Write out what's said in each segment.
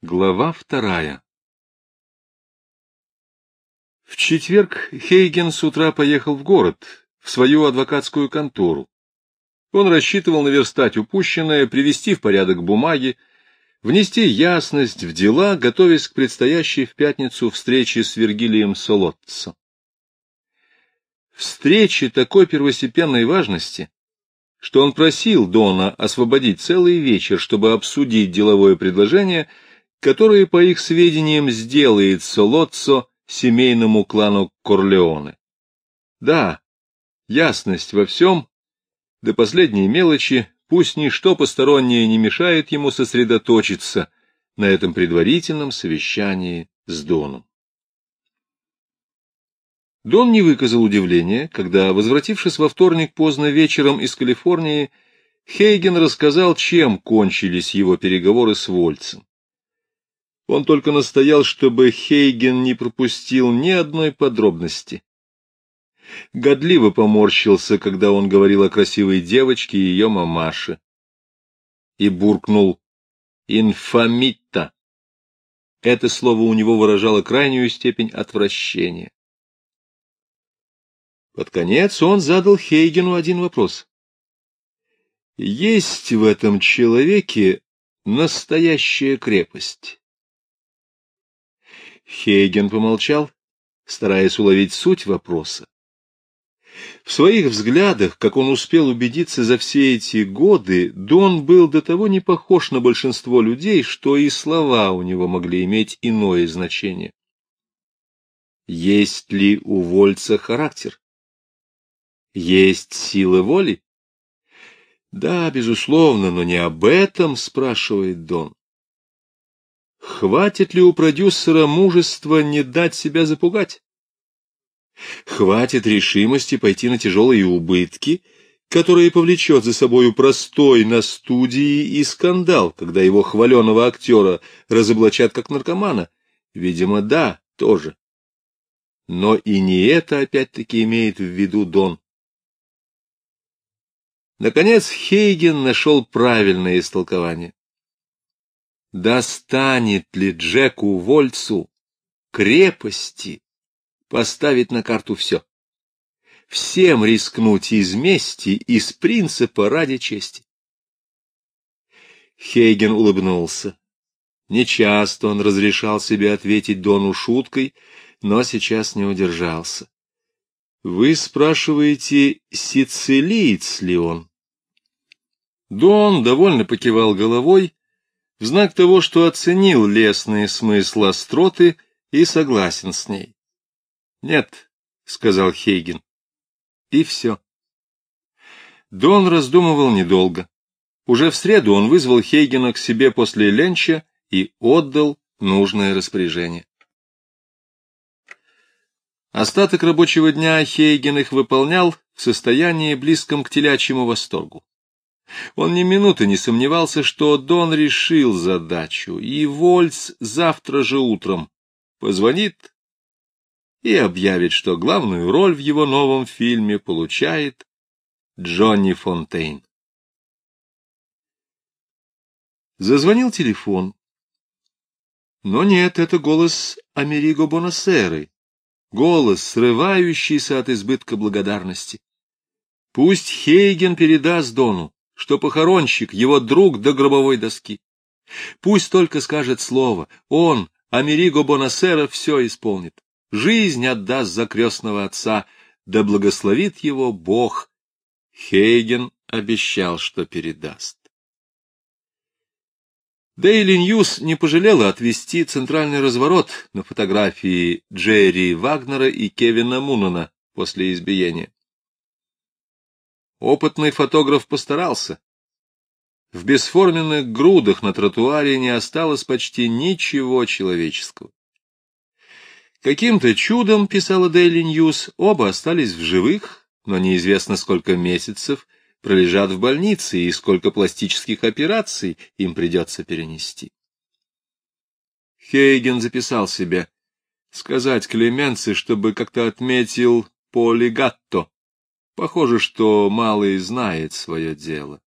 Глава вторая В четверг Хейген с утра поехал в город, в свою адвокатскую контору. Он рассчитывал наверстать упущенное, привести в порядок бумаги, внести ясность в дела, готовясь к предстоящей в пятницу встрече с Вергилием Солотцо. Встречи такой первостепенной важности, что он просил Дона освободить целый вечер, чтобы обсудить деловое предложение — которые, по их сведениям, сделает Солоццо семейному клану Корлеоне. Да, ясность во всем, до последней мелочи, пусть ничто постороннее не мешает ему сосредоточиться на этом предварительном совещании с Доном. Дон не выказал удивления, когда, возвратившись во вторник поздно вечером из Калифорнии, Хейген рассказал, чем кончились его переговоры с Вольцем. Он только настоял, чтобы Хейген не пропустил ни одной подробности. Годливо поморщился, когда он говорил о красивой девочке и ее мамаше. И буркнул «инфамитта». Это слово у него выражало крайнюю степень отвращения. Под конец он задал Хейгену один вопрос. Есть в этом человеке настоящая крепость? Хейген помолчал, стараясь уловить суть вопроса. В своих взглядах, как он успел убедиться за все эти годы, Дон был до того не похож на большинство людей, что и слова у него могли иметь иное значение. Есть ли у Вольца характер? Есть сила воли? Да, безусловно, но не об этом спрашивает Дон. Хватит ли у продюсера мужества не дать себя запугать? Хватит решимости пойти на тяжелые убытки, которые повлечет за собою простой на студии и скандал, когда его хваленого актера разоблачат как наркомана? Видимо, да, тоже. Но и не это опять-таки имеет в виду Дон. Наконец Хейген нашел правильное истолкование. Достанет ли Джеку Вольцу крепости поставить на карту все? Всем рискнуть из мести, из принципа ради чести. Хейген улыбнулся. Нечасто он разрешал себе ответить Дону шуткой, но сейчас не удержался. Вы спрашиваете, сицилиец ли он? Дон довольно покивал головой, в знак того, что оценил лесный смысл остроты и согласен с ней. — Нет, — сказал Хейген. И все. Дон раздумывал недолго. Уже в среду он вызвал Хейгена к себе после ленча и отдал нужное распоряжение. Остаток рабочего дня Хейген их выполнял в состоянии близком к телячьему восторгу. Он ни минуты не сомневался, что Дон решил задачу, и Вольц завтра же утром позвонит и объявит, что главную роль в его новом фильме получает Джонни Фонтейн. Зазвонил телефон. Но нет, это голос Америго Бонасеры, голос, срывающийся от избытка благодарности. Пусть Хейген передаст Дону, что похоронщик — его друг до гробовой доски. Пусть только скажет слово, он, Америго Бонасера, все исполнит. Жизнь отдаст за крестного отца, да благословит его Бог. Хейген обещал, что передаст. Дейли Ньюс не пожалела отвести центральный разворот на фотографии Джерри Вагнера и Кевина Мунана после избиения. Опытный фотограф постарался. В бесформенных грудах на тротуаре не осталось почти ничего человеческого. Каким-то чудом, писала Daily News, оба остались в живых, но неизвестно сколько месяцев пролежат в больнице и сколько пластических операций им придется перенести. Хейген записал себе сказать Клеменце, чтобы как-то отметил полигатто, Похоже, что малый знает свое дело.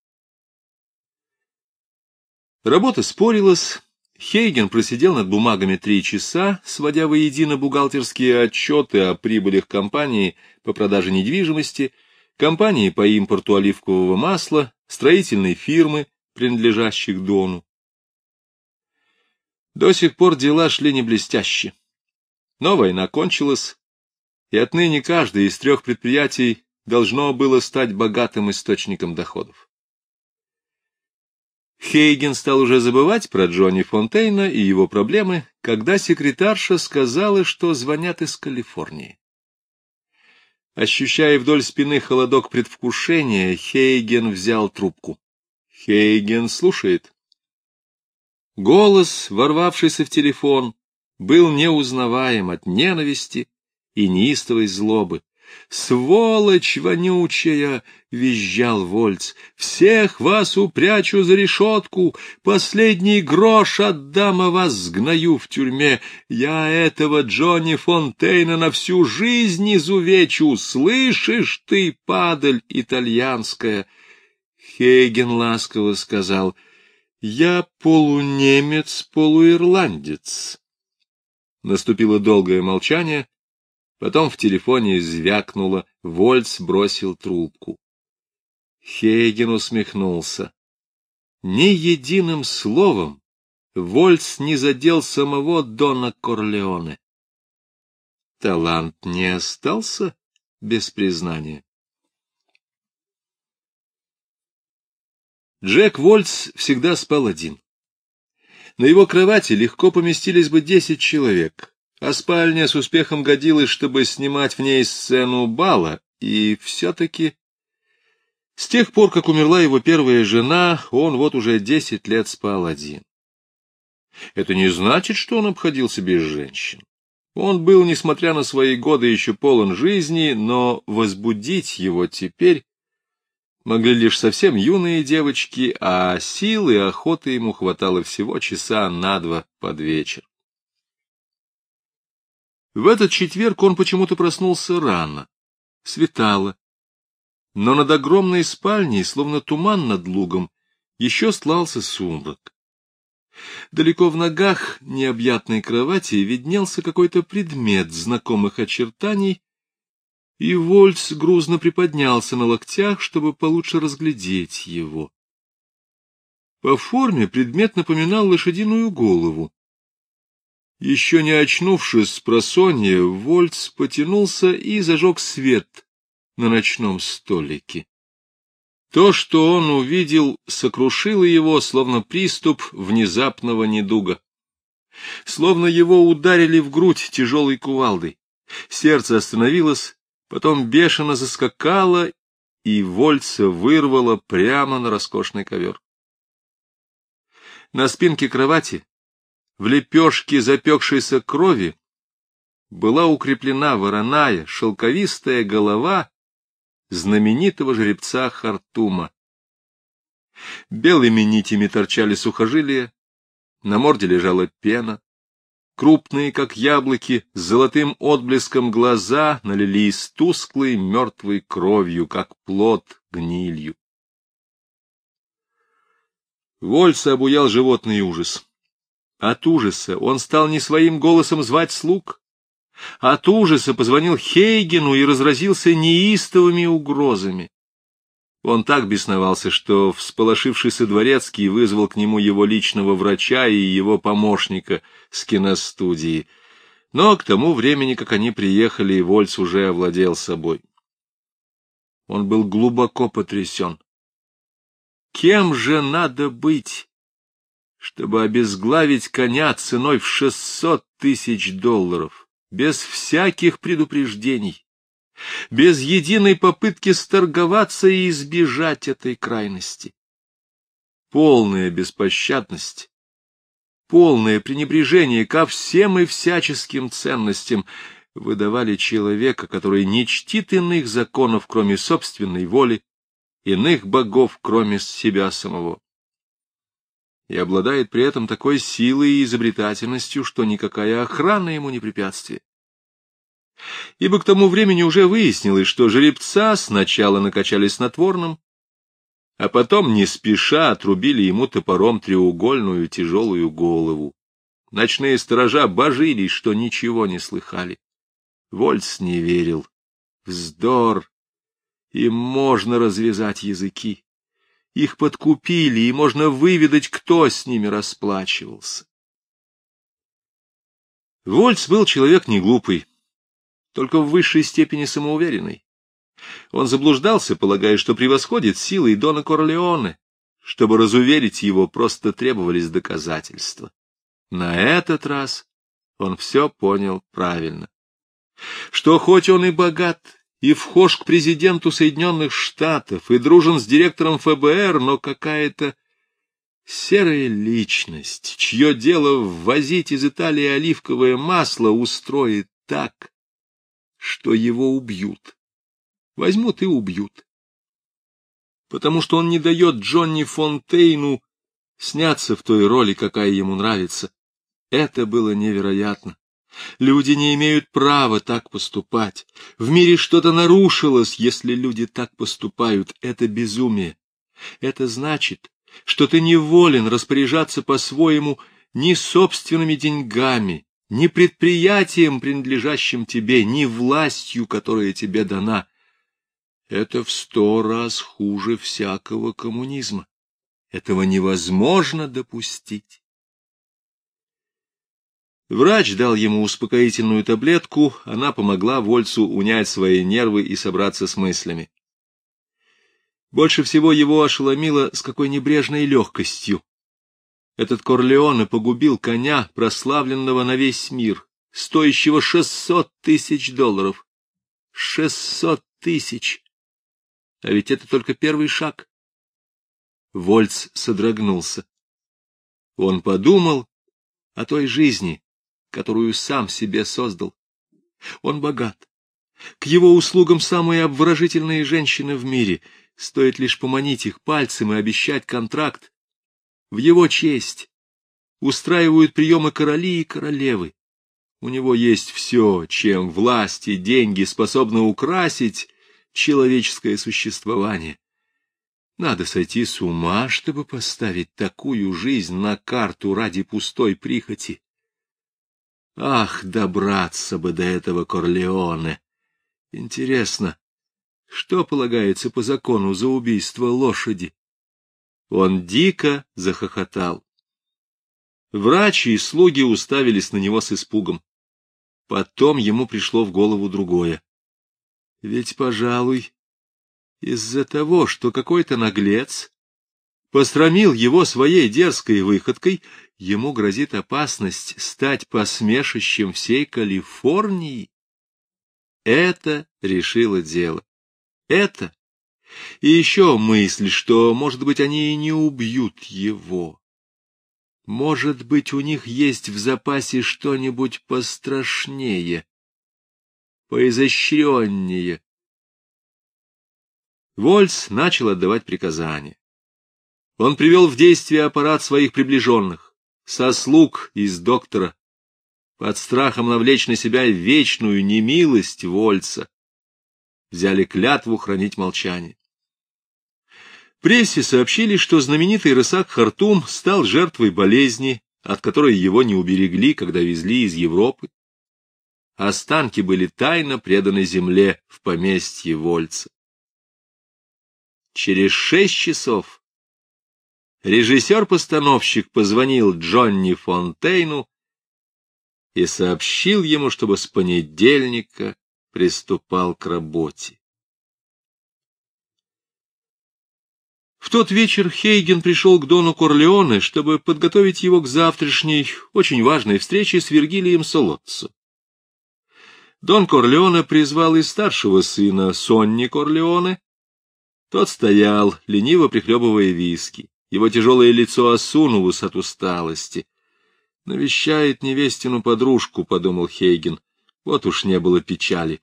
Работа спорилась. Хейген просидел над бумагами три часа, сводя воедино бухгалтерские отчеты о прибылях компании по продаже недвижимости, компании по импорту оливкового масла, строительной фирмы, принадлежащих Дону. До сих пор дела шли не блестяще. Но война кончилась, и отныне каждое из трех предприятий должно было стать богатым источником доходов. Хейген стал уже забывать про Джонни Фонтейна и его проблемы, когда секретарша сказала, что звонят из Калифорнии. Ощущая вдоль спины холодок предвкушения, Хейген взял трубку. Хейген слушает. Голос, ворвавшийся в телефон, был неузнаваем от ненависти и неистовой злобы. «Сволочь вонючая!» — визжал Вольц. «Всех вас упрячу за решетку, последний грош отдам, а вас сгною в тюрьме. Я этого Джонни Фонтейна на всю жизнь изувечу, слышишь ты, падаль итальянская?» Хейген ласково сказал, «Я полунемец, полуирландец». Наступило долгое молчание, Потом в телефоне звякнуло, Вольц бросил трубку. Хейген усмехнулся. Ни единым словом Вольц не задел самого Дона Корлеоне. Талант не остался без признания. Джек Вольц всегда спал один. На его кровати легко поместились бы десять человек, а спальня с успехом годилась, чтобы снимать в ней сцену бала, и все-таки... С тех пор, как умерла его первая жена, он вот уже десять лет спал один. Это не значит, что он обходился без женщин. Он был, несмотря на свои годы, еще полон жизни, но возбудить его теперь могли лишь совсем юные девочки, а силы и охоты ему хватало всего часа на два под вечер. В этот четверг он почему-то проснулся рано. Светало. Но над огромной спальней, словно туман над лугом, еще слался сумрак. Далеко в ногах необъятной кровати виднелся какой-то предмет знакомых очертаний, и Вольц грузно приподнялся на локтях, чтобы получше разглядеть его. По форме предмет напоминал лошадиную голову, еще не очнувшись с просонья, Вольц потянулся и зажег свет на ночном столике. То, что он увидел, сокрушило его, словно приступ внезапного недуга. Словно его ударили в грудь тяжелой кувалдой. Сердце остановилось, потом бешено заскакало, и Вольца вырвало прямо на роскошный ковер. На спинке кровати в лепешке запекшейся крови была укреплена вороная шелковистая голова знаменитого жеребца Хартума. Белыми нитями торчали сухожилия, на морде лежала пена, крупные, как яблоки, с золотым отблеском глаза налились тусклой мертвой кровью, как плод гнилью. Вольса обуял животный ужас. От ужаса он стал не своим голосом звать слуг. От ужаса позвонил Хейгену и разразился неистовыми угрозами. Он так бесновался, что всполошившийся дворецкий вызвал к нему его личного врача и его помощника с киностудии. Но к тому времени, как они приехали, Вольц уже овладел собой. Он был глубоко потрясен. Кем же надо быть? Чтобы обезглавить коня ценой в шестьсот тысяч долларов, без всяких предупреждений, без единой попытки сторговаться и избежать этой крайности. Полная беспощадность, полное пренебрежение ко всем и всяческим ценностям выдавали человека, который не чтит иных законов, кроме собственной воли, иных богов, кроме себя самого и обладает при этом такой силой и изобретательностью, что никакая охрана ему не препятствие. Ибо к тому времени уже выяснилось, что жеребца сначала накачали снотворным, а потом не спеша отрубили ему топором треугольную тяжелую голову. Ночные сторожа божились, что ничего не слыхали. Вольц не верил. Вздор! Им можно развязать языки. Их подкупили, и можно выведать, кто с ними расплачивался. Вольц был человек не глупый, только в высшей степени самоуверенный. Он заблуждался, полагая, что превосходит силой Дона Корлеоне. Чтобы разуверить его, просто требовались доказательства. На этот раз он все понял правильно. Что хоть он и богат, и вхож к президенту Соединенных Штатов, и дружен с директором ФБР, но какая-то серая личность, чье дело ввозить из Италии оливковое масло, устроит так, что его убьют. Возьмут и убьют. Потому что он не дает Джонни Фонтейну сняться в той роли, какая ему нравится. Это было невероятно. Люди не имеют права так поступать. В мире что-то нарушилось, если люди так поступают. Это безумие. Это значит, что ты не волен распоряжаться по-своему ни собственными деньгами, ни предприятием, принадлежащим тебе, ни властью, которая тебе дана. Это в сто раз хуже всякого коммунизма. Этого невозможно допустить. Врач дал ему успокоительную таблетку, она помогла Вольцу унять свои нервы и собраться с мыслями. Больше всего его ошеломило, с какой небрежной легкостью. Этот Корлеоне погубил коня, прославленного на весь мир, стоящего шестьсот тысяч долларов. Шестьсот тысяч! А ведь это только первый шаг. Вольц содрогнулся. Он подумал о той жизни, которую сам себе создал. Он богат. К его услугам самые обворожительные женщины в мире. Стоит лишь поманить их пальцем и обещать контракт. В его честь устраивают приемы короли и королевы. У него есть все, чем власть и деньги способны украсить человеческое существование. Надо сойти с ума, чтобы поставить такую жизнь на карту ради пустой прихоти. Ах, добраться бы до этого Корлеоне! Интересно, что полагается по закону за убийство лошади? Он дико захохотал. Врачи и слуги уставились на него с испугом. Потом ему пришло в голову другое. Ведь, пожалуй, из-за того, что какой-то наглец посрамил его своей дерзкой выходкой, ему грозит опасность стать посмешищем всей Калифорнии. Это решило дело. Это и еще мысль, что, может быть, они и не убьют его. Может быть, у них есть в запасе что-нибудь пострашнее, поизощреннее. Вольс начал отдавать приказания. Он привел в действие аппарат своих приближенных, со слуг из доктора, под страхом навлечь на себя вечную немилость Вольца. Взяли клятву хранить молчание. Прессе сообщили, что знаменитый рысак Хартум стал жертвой болезни, от которой его не уберегли, когда везли из Европы. Останки были тайно преданы земле в поместье Вольца. Через шесть часов режиссер-постановщик позвонил Джонни Фонтейну и сообщил ему, чтобы с понедельника приступал к работе. В тот вечер Хейген пришел к Дону Корлеоне, чтобы подготовить его к завтрашней, очень важной встрече с Вергилием Солоццо. Дон Корлеоне призвал и старшего сына Сонни Корлеоне. Тот стоял, лениво прихлебывая виски. Его тяжелое лицо осунулось от усталости. «Навещает невестину подружку», — подумал Хейген. Вот уж не было печали.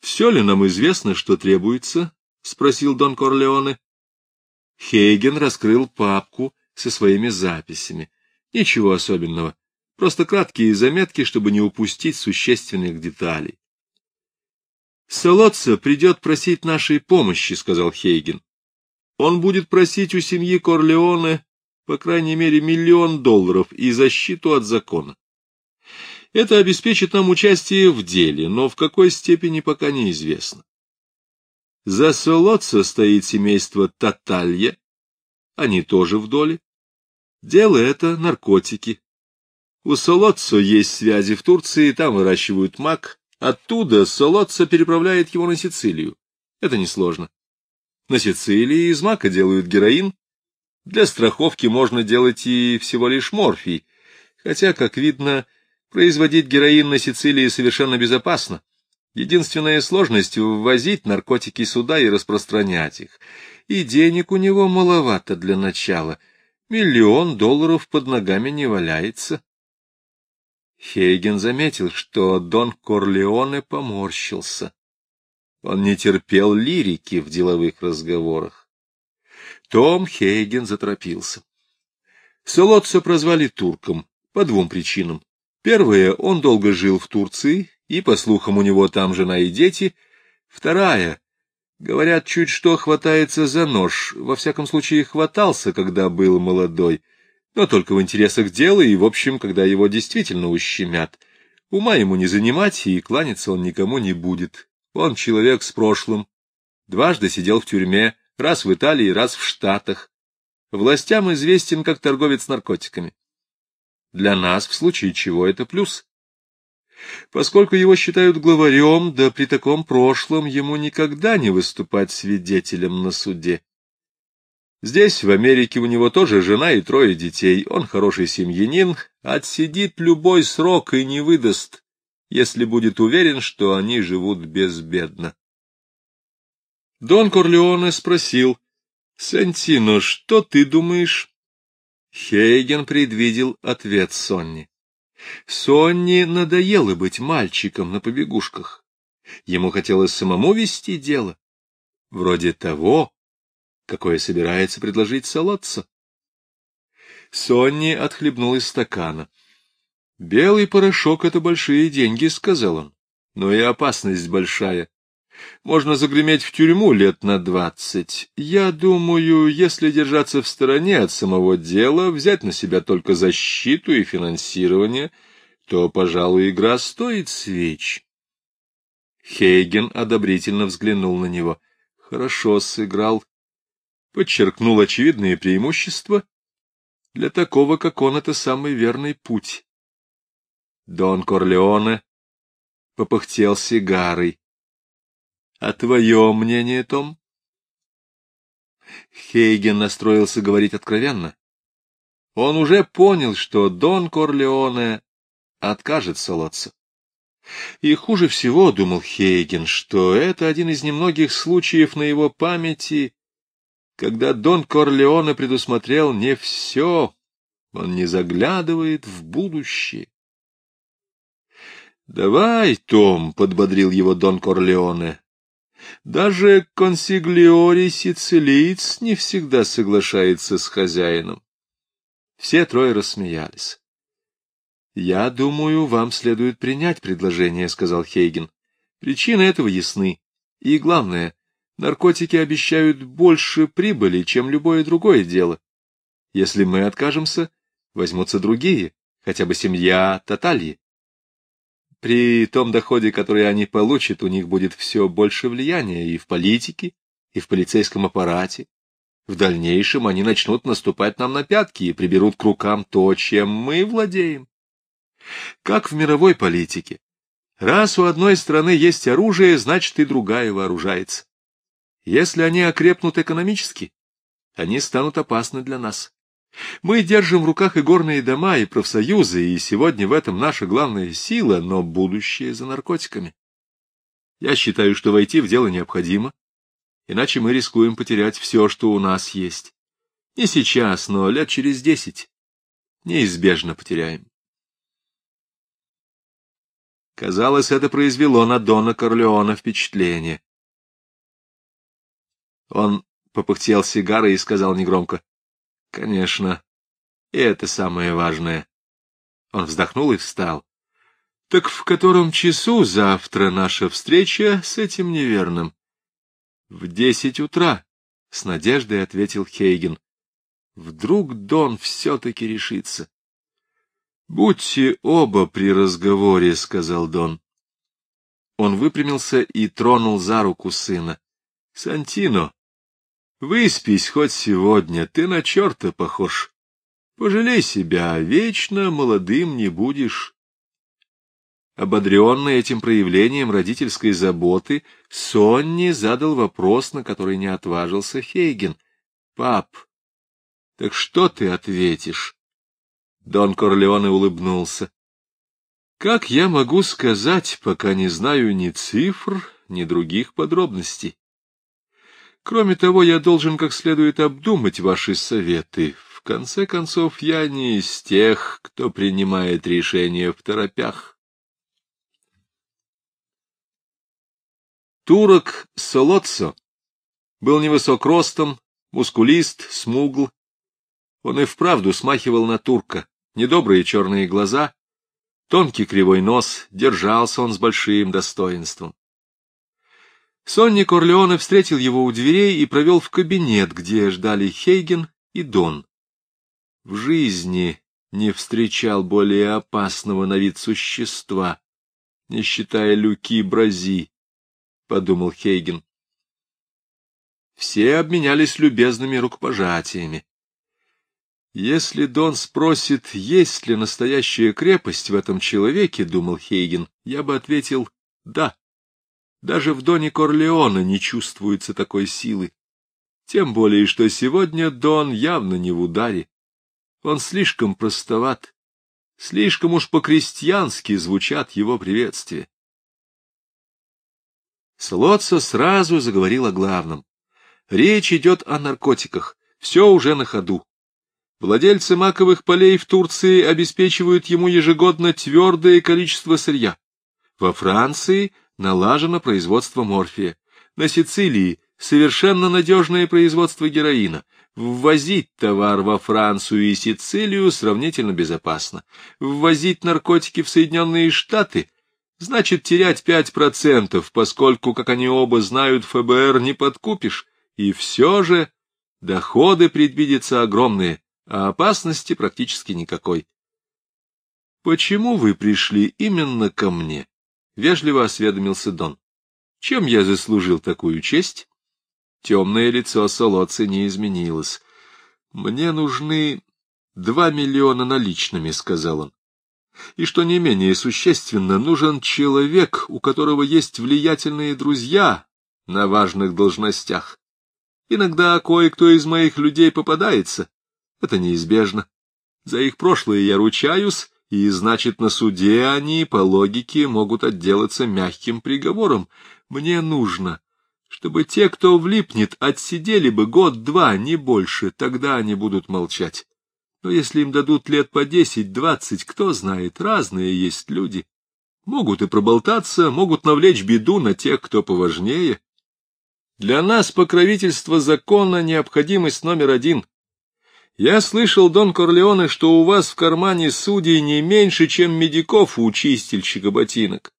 «Все ли нам известно, что требуется?» — спросил Дон Корлеоне. Хейген раскрыл папку со своими записями. Ничего особенного, просто краткие заметки, чтобы не упустить существенных деталей. «Солоца придет просить нашей помощи», — сказал Хейген. Он будет просить у семьи Корлеоне по крайней мере, миллион долларов и защиту от закона. Это обеспечит нам участие в деле, но в какой степени пока неизвестно. За Солоццо стоит семейство Таталья, они тоже в доле. Дело это наркотики. У Солоццо есть связи в Турции, там выращивают мак, оттуда Солоццо переправляет его на Сицилию. Это несложно. На Сицилии из мака делают героин. Для страховки можно делать и всего лишь морфий, хотя, как видно, производить героин на Сицилии совершенно безопасно. Единственная сложность — ввозить наркотики сюда и распространять их. И денег у него маловато для начала. Миллион долларов под ногами не валяется. Хейген заметил, что Дон Корлеоне поморщился. Он не терпел лирики в деловых разговорах. Том Хейген заторопился. Солоца прозвали турком по двум причинам. Первое, он долго жил в Турции и, по слухам, у него там жена и дети. Вторая, говорят, чуть что хватается за нож, во всяком случае хватался, когда был молодой, но только в интересах дела и, в общем, когда его действительно ущемят. Ума ему не занимать, и кланяться он никому не будет. Он человек с прошлым. Дважды сидел в тюрьме, раз в Италии, раз в Штатах. Властям известен как торговец наркотиками. Для нас, в случае чего, это плюс. Поскольку его считают главарем, да при таком прошлом ему никогда не выступать свидетелем на суде. Здесь, в Америке, у него тоже жена и трое детей. Он хороший семьянин, отсидит любой срок и не выдаст, если будет уверен, что они живут безбедно. Дон Корлеоне спросил, «Сантино, что ты думаешь?» Хейген предвидел ответ Сонни. Сонни надоело быть мальчиком на побегушках. Ему хотелось самому вести дело, вроде того, какое собирается предложить Солоццо. Сонни отхлебнул из стакана. «Белый порошок — это большие деньги», — сказал он, — «но и опасность большая. Можно загреметь в тюрьму лет на двадцать. Я думаю, если держаться в стороне от самого дела, взять на себя только защиту и финансирование, то, пожалуй, игра стоит свеч. Хейген одобрительно взглянул на него. Хорошо сыграл. Подчеркнул очевидные преимущества. Для такого, как он, это самый верный путь. Дон Корлеоне попыхтел сигарой. А твое мнение, Том? Хейген настроился говорить откровенно. Он уже понял, что Дон Корлеоне откажет Солоца. И хуже всего, — думал Хейген, — что это один из немногих случаев на его памяти, когда Дон Корлеоне предусмотрел не все, он не заглядывает в будущее. — Давай, Том, — подбодрил его Дон Корлеоне, даже консиглиори сицилиец не всегда соглашается с хозяином. Все трое рассмеялись. — Я думаю, вам следует принять предложение, — сказал Хейген. Причины этого ясны. И главное, наркотики обещают больше прибыли, чем любое другое дело. Если мы откажемся, возьмутся другие, хотя бы семья Татальи. При том доходе, который они получат, у них будет все больше влияния и в политике, и в полицейском аппарате. В дальнейшем они начнут наступать нам на пятки и приберут к рукам то, чем мы владеем. Как в мировой политике. Раз у одной страны есть оружие, значит и другая вооружается. Если они окрепнут экономически, они станут опасны для нас. Мы держим в руках и горные дома, и профсоюзы, и сегодня в этом наша главная сила, но будущее за наркотиками. Я считаю, что войти в дело необходимо, иначе мы рискуем потерять все, что у нас есть. Не сейчас, но лет через десять. Неизбежно потеряем. Казалось, это произвело на Дона Корлеона впечатление. Он попыхтел сигарой и сказал негромко. Конечно, и это самое важное. Он вздохнул и встал. Так в котором часу завтра наша встреча с этим неверным? В десять утра, — с надеждой ответил Хейген. Вдруг Дон все-таки решится. — Будьте оба при разговоре, — сказал Дон. Он выпрямился и тронул за руку сына. — Сантино, выспись хоть сегодня, ты на черта похож. Пожалей себя, вечно молодым не будешь. Ободренный этим проявлением родительской заботы, Сонни задал вопрос, на который не отважился Хейген. — Пап, так что ты ответишь? Дон Корлеоне улыбнулся. — Как я могу сказать, пока не знаю ни цифр, ни других подробностей? Кроме того, я должен как следует обдумать ваши советы. В конце концов, я не из тех, кто принимает решения в торопях. Турок Солоццо был невысок ростом, мускулист, смугл. Он и вправду смахивал на турка, недобрые черные глаза, тонкий кривой нос, держался он с большим достоинством. Сонни Корлеоне встретил его у дверей и провел в кабинет, где ждали Хейген и Дон. В жизни не встречал более опасного на вид существа, не считая Люки Брази, подумал Хейген. Все обменялись любезными рукопожатиями. Если Дон спросит, есть ли настоящая крепость в этом человеке, думал Хейген, я бы ответил «да». Даже в Доне Корлеона не чувствуется такой силы. Тем более, что сегодня Дон явно не в ударе. Он слишком простоват, слишком уж по-крестьянски звучат его приветствия. Слотца сразу заговорил о главном. Речь идет о наркотиках, все уже на ходу. Владельцы маковых полей в Турции обеспечивают ему ежегодно твердое количество сырья. Во Франции налажено производство морфия. На Сицилии совершенно надежное производство героина. Ввозить товар во Францию и Сицилию сравнительно безопасно. Ввозить наркотики в Соединенные Штаты – значит терять пять процентов, поскольку, как они оба знают, ФБР не подкупишь, и все же доходы предвидятся огромные, а опасности практически никакой. — Почему вы пришли именно ко мне? — вежливо осведомился Дон. — Чем я заслужил такую честь? Темное лицо Солоцы не изменилось. — Мне нужны два миллиона наличными, — сказал он и, что не менее существенно, нужен человек, у которого есть влиятельные друзья на важных должностях. Иногда кое-кто из моих людей попадается. Это неизбежно. За их прошлое я ручаюсь, и, значит, на суде они, по логике, могут отделаться мягким приговором. Мне нужно, чтобы те, кто влипнет, отсидели бы год-два, не больше, тогда они будут молчать. Но если им дадут лет по десять-двадцать, кто знает, разные есть люди. Могут и проболтаться, могут навлечь беду на тех, кто поважнее. Для нас покровительство закона — необходимость номер один. Я слышал, Дон Корлеоне, что у вас в кармане судей не меньше, чем медиков у чистильщика ботинок.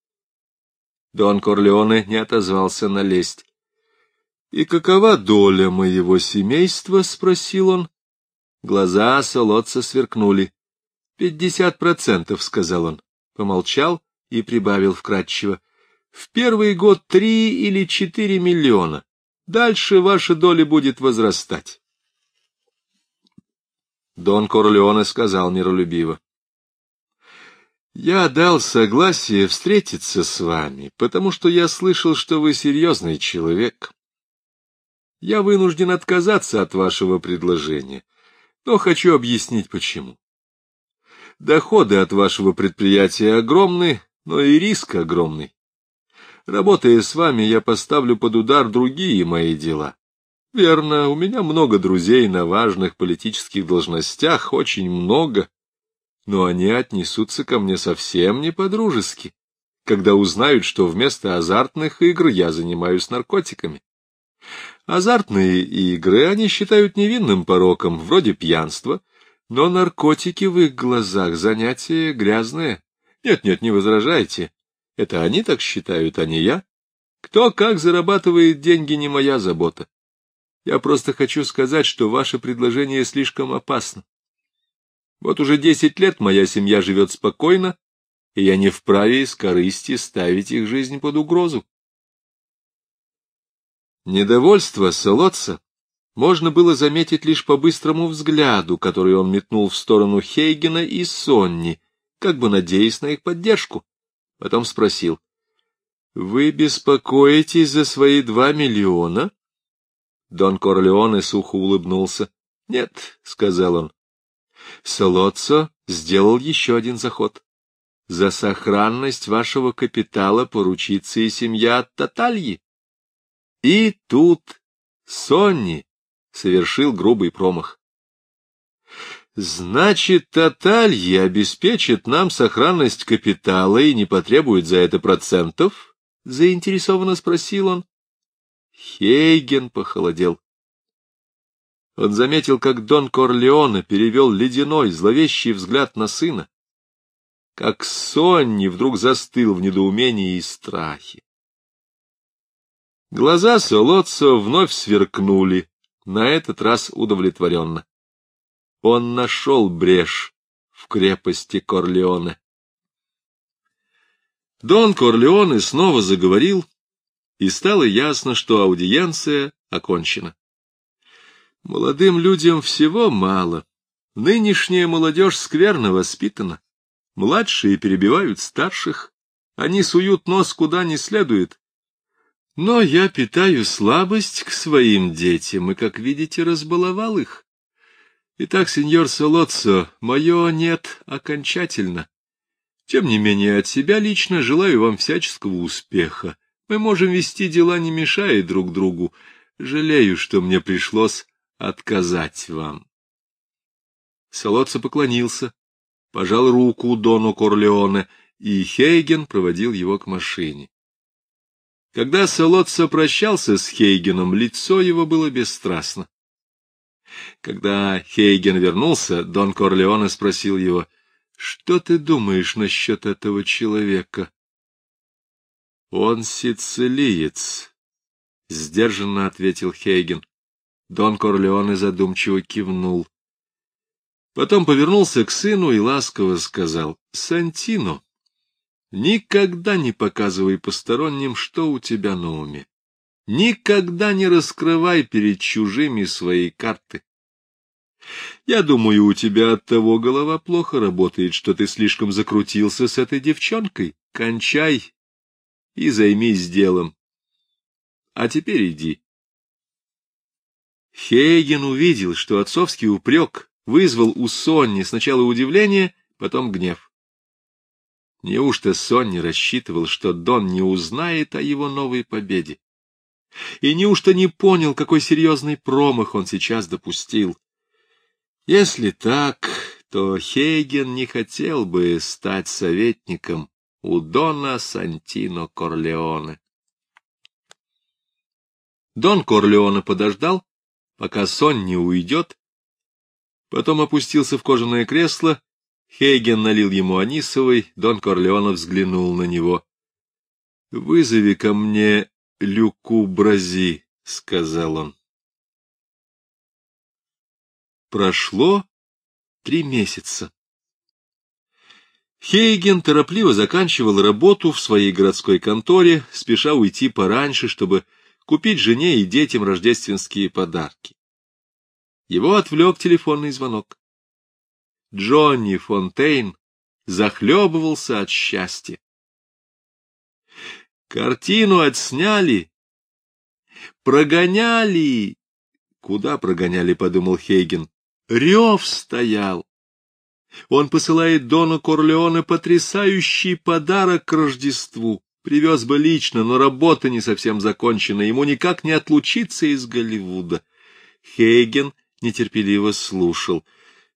Дон Корлеоне не отозвался на лесть. — И какова доля моего семейства? — спросил он. Глаза Солодца сверкнули. — Пятьдесят процентов, — сказал он. Помолчал и прибавил вкратчиво. — В первый год три или четыре миллиона. Дальше ваша доля будет возрастать. Дон Корлеоне сказал миролюбиво. — Я дал согласие встретиться с вами, потому что я слышал, что вы серьезный человек. Я вынужден отказаться от вашего предложения но хочу объяснить почему. Доходы от вашего предприятия огромны, но и риск огромный. Работая с вами, я поставлю под удар другие мои дела. Верно, у меня много друзей на важных политических должностях, очень много, но они отнесутся ко мне совсем не по-дружески, когда узнают, что вместо азартных игр я занимаюсь наркотиками. Азартные игры они считают невинным пороком, вроде пьянства, но наркотики в их глазах занятие грязное. Нет-нет, не возражайте. Это они так считают, а не я. Кто как зарабатывает деньги, не моя забота. Я просто хочу сказать, что ваше предложение слишком опасно. Вот уже десять лет моя семья живет спокойно, и я не вправе из корысти ставить их жизнь под угрозу. Недовольство Солоца можно было заметить лишь по быстрому взгляду, который он метнул в сторону Хейгена и Сонни, как бы надеясь на их поддержку. Потом спросил, — Вы беспокоитесь за свои два миллиона? Дон Корлеоне сухо улыбнулся. — Нет, — сказал он. Солоццо сделал еще один заход. За сохранность вашего капитала поручится и семья Татальи. И тут Сонни совершил грубый промах. Значит, Татальи обеспечит нам сохранность капитала и не потребует за это процентов? Заинтересованно спросил он. Хейген похолодел. Он заметил, как Дон Корлеоне перевел ледяной, зловещий взгляд на сына, как Сонни вдруг застыл в недоумении и страхе. Глаза Солоццо вновь сверкнули, на этот раз удовлетворенно. Он нашел брешь в крепости Корлеоне. Дон Корлеоне снова заговорил, и стало ясно, что аудиенция окончена. Молодым людям всего мало. Нынешняя молодежь скверно воспитана. Младшие перебивают старших. Они суют нос куда не следует. Но я питаю слабость к своим детям и, как видите, разбаловал их. Итак, сеньор Солоццо, мое нет окончательно. Тем не менее, от себя лично желаю вам всяческого успеха. Мы можем вести дела, не мешая друг другу. Жалею, что мне пришлось отказать вам. Солоца поклонился, пожал руку Дону Корлеоне, и Хейген проводил его к машине. Когда Солоца прощался с Хейгеном, лицо его было бесстрастно. Когда Хейген вернулся, Дон Корлеоне спросил его, «Что ты думаешь насчет этого человека?» Он сицилиец, — сдержанно ответил Хейген. Дон Корлеоне задумчиво кивнул. Потом повернулся к сыну и ласково сказал, — Сантино, никогда не показывай посторонним, что у тебя на уме. Никогда не раскрывай перед чужими свои карты. Я думаю, у тебя от того голова плохо работает, что ты слишком закрутился с этой девчонкой. Кончай и займись делом. А теперь иди. Хейген увидел, что отцовский упрек вызвал у Сонни сначала удивление, потом гнев. Неужто Сонни рассчитывал, что Дон не узнает о его новой победе? И неужто не понял, какой серьезный промах он сейчас допустил? Если так, то Хейген не хотел бы стать советником у Дона Сантино Корлеоне. Дон Корлеоне подождал, пока сон не уйдет, потом опустился в кожаное кресло, Хейген налил ему анисовой, Дон Корлеоне взглянул на него. — Вызови ко мне Люку Брази, — сказал он. Прошло три месяца. Хейген торопливо заканчивал работу в своей городской конторе, спеша уйти пораньше, чтобы купить жене и детям рождественские подарки. Его отвлек телефонный звонок. Джонни Фонтейн захлебывался от счастья. Картину отсняли, прогоняли. Куда прогоняли, подумал Хейген. Рев стоял. Он посылает Дону Корлеоне потрясающий подарок к Рождеству. Привез бы лично, но работа не совсем закончена, ему никак не отлучиться из Голливуда. Хейген нетерпеливо слушал.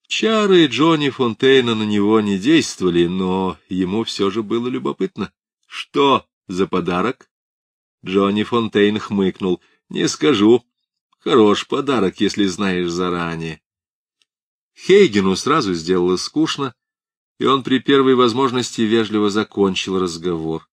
Чары Джонни Фонтейна на него не действовали, но ему все же было любопытно. — Что за подарок? Джонни Фонтейн хмыкнул. — Не скажу. Хорош подарок, если знаешь заранее. Хейгену сразу сделалось скучно, и он при первой возможности вежливо закончил разговор.